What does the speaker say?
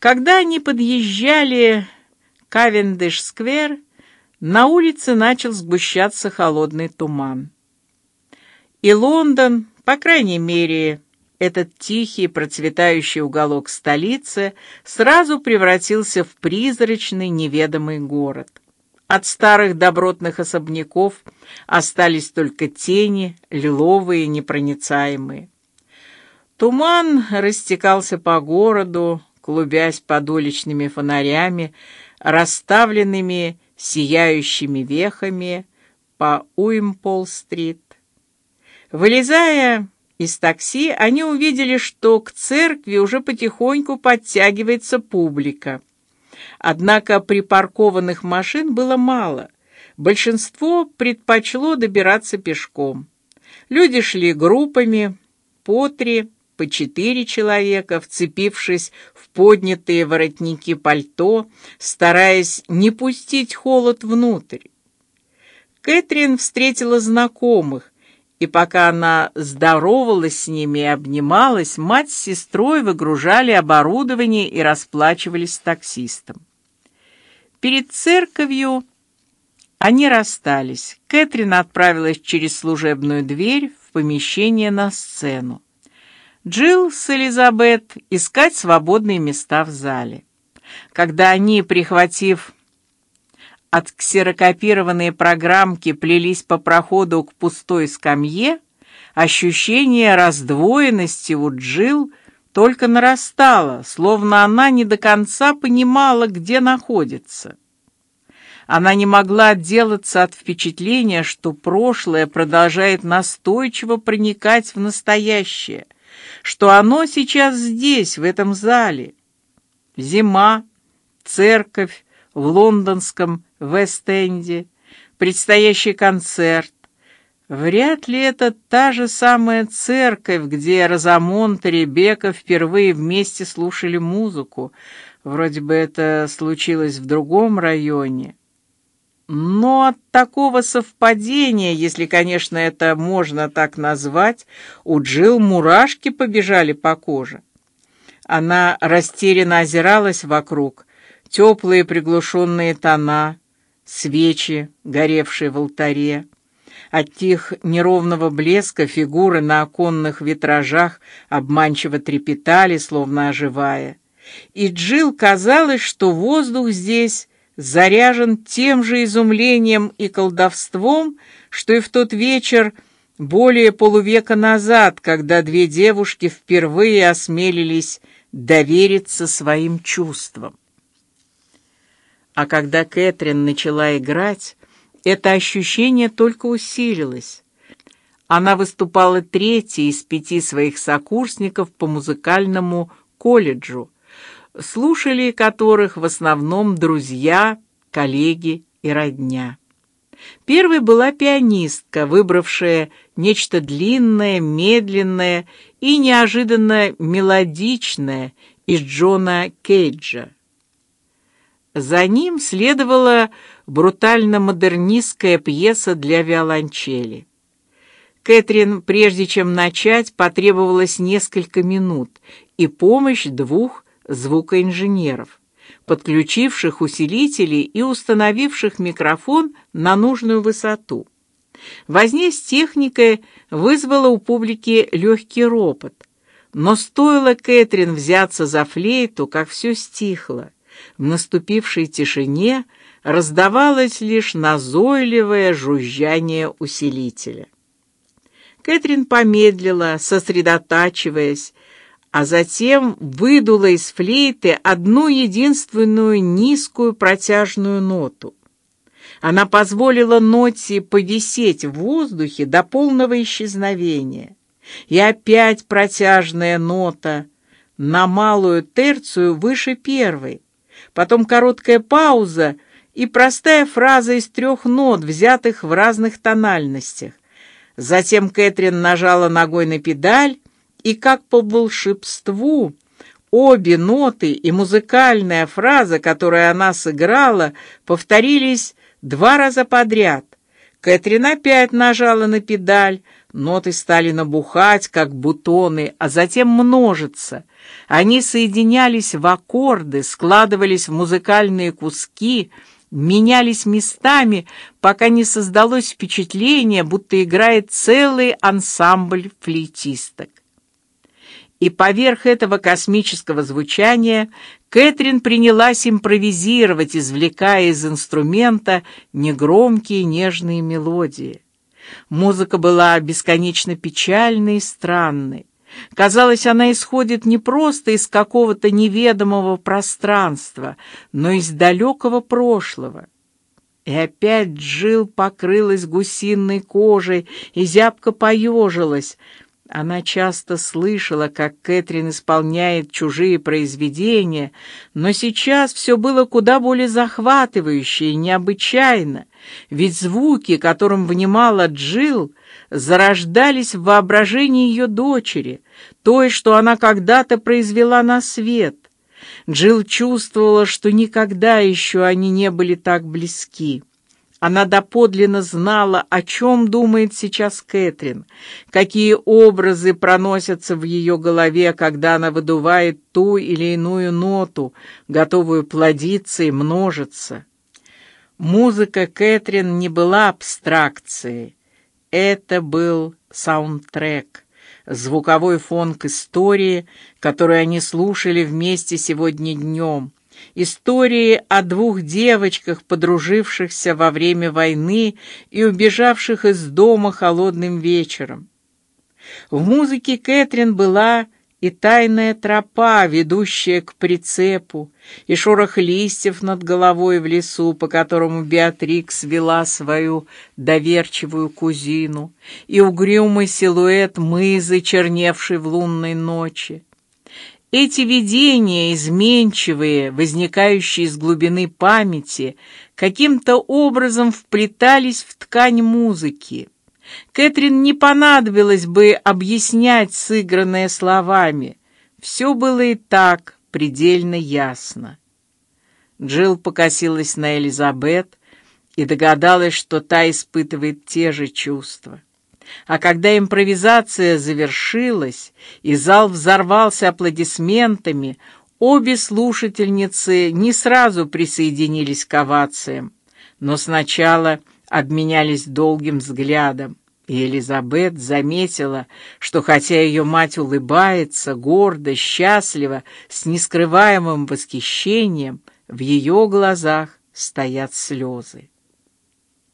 Когда они подъезжали к Кавендиш-сквер, на улице начал сгущаться холодный туман. И Лондон, по крайней мере, этот тихий, процветающий уголок столицы, сразу превратился в призрачный, неведомый город. От старых добротных особняков остались только тени, лиловые, непроницаемые. Туман растекался по городу, клубясь под уличными фонарями, расставленными сияющими вехами по Уимпол-стрит. Вылезая из такси, они увидели, что к церкви уже потихоньку подтягивается публика. Однако припаркованных машин было мало. Большинство предпочло добираться пешком. Люди шли группами по три, по четыре человека, вцепившись в поднятые воротники пальто, стараясь не пустить холод внутрь. Кэтрин встретила знакомых, и пока она здоровалась с ними и обнималась, мать с сестрой выгружали оборудование и расплачивались с таксистом. Перед церковью они расстались. Кэтрин отправилась через служебную дверь в помещение на сцену. Джилл с Элизабет искать свободные места в зале. Когда они, прихватив отксерокопированные программки, плелись по проходу к пустой скамье, ощущение раздвоенности у Джилл только нарастало, словно она не до конца понимала, где находится. Она не могла отделаться от впечатления, что прошлое продолжает настойчиво проникать в настоящее – что оно сейчас здесь, в этом зале. Зима, церковь в лондонском Вест-Энде, предстоящий концерт. Вряд ли это та же самая церковь, где Розамонт и Ребекка впервые вместе слушали музыку. Вроде бы это случилось в другом районе. Но от такого совпадения, если, конечно, это можно так назвать, у Джил мурашки побежали по коже. Она растерянно озиралась вокруг. Теплые приглушенные тона, свечи, горевшие в алтаре. От их неровного блеска фигуры на оконных витражах обманчиво трепетали, словно оживая. И Джил казалось, что воздух здесь заряжен тем же изумлением и колдовством, что и в тот вечер более полувека назад, когда две девушки впервые осмелились довериться своим чувствам. А когда Кэтрин начала играть, это ощущение только усилилось. Она выступала третьей из пяти своих сокурсников по музыкальному колледжу слушали которых в основном друзья, коллеги и родня. Первой была пианистка, выбравшая нечто длинное, медленное и неожиданно мелодичное из Джона Кейджа. За ним следовала брутально-модернистская пьеса для виолончели. Кэтрин, прежде чем начать, потребовалось несколько минут и помощь двух звукоинженеров, подключивших усилители и установивших микрофон на нужную высоту. Возня с техникой вызвала у публики легкий ропот, но стоило Кэтрин взяться за флейту, как все стихло. В наступившей тишине раздавалось лишь назойливое жужжание усилителя. Кэтрин помедлила, сосредотачиваясь, а затем выдула из флейты одну единственную низкую протяжную ноту. Она позволила ноте повисеть в воздухе до полного исчезновения. И опять протяжная нота на малую терцию выше первой. Потом короткая пауза и простая фраза из трех нот, взятых в разных тональностях. Затем Кэтрин нажала ногой на педаль, и как по волшебству обе ноты и музыкальная фраза, которую она сыграла, повторились два раза подряд. Кэтрин опять нажала на педаль, ноты стали набухать, как бутоны, а затем множиться. Они соединялись в аккорды, складывались в музыкальные куски, менялись местами, пока не создалось впечатление, будто играет целый ансамбль флейтисток. И поверх этого космического звучания Кэтрин принялась импровизировать, извлекая из инструмента негромкие нежные мелодии. Музыка была бесконечно печальной и странной. Казалось, она исходит не просто из какого-то неведомого пространства, но из далекого прошлого. И опять Джил покрылась гусиной кожей и зябко поежилась. Она часто слышала, как Кэтрин исполняет чужие произведения, но сейчас все было куда более захватывающе и необычайно, ведь звуки, которым внимала Джил, зарождались в воображении ее дочери, той, что она когда-то произвела на свет. Джил чувствовала, что никогда еще они не были так близки. Она доподлинно знала, о чем думает сейчас Кэтрин, какие образы проносятся в ее голове, когда она выдувает ту или иную ноту, готовую плодиться и множиться. Музыка Кэтрин не была абстракцией, это был саундтрек, звуковой фон к истории, которую они слушали вместе сегодня днем истории о двух девочках, подружившихся во время войны и убежавших из дома холодным вечером. В музыке Кэтрин была и тайная тропа, ведущая к прицепу, и шорох листьев над головой в лесу, по которому Беатрикс вела свою доверчивую кузину, и угрюмый силуэт мызы, черневший в лунной ночи. Эти видения, изменчивые, возникающие из глубины памяти, каким-то образом вплетались в ткань музыки. Кэтрин не понадобилось бы объяснять сыгранное словами. Все было и так предельно ясно. Джилл покосилась на Элизабет и догадалась, что та испытывает те же чувства. А когда импровизация завершилась и зал взорвался аплодисментами, обе слушательницы не сразу присоединились к овациям, но сначала обменялись долгим взглядом. И Элизабет заметила, что хотя ее мать улыбается, гордо, счастливо, с нескрываемым восхищением, в ее глазах стоят слезы.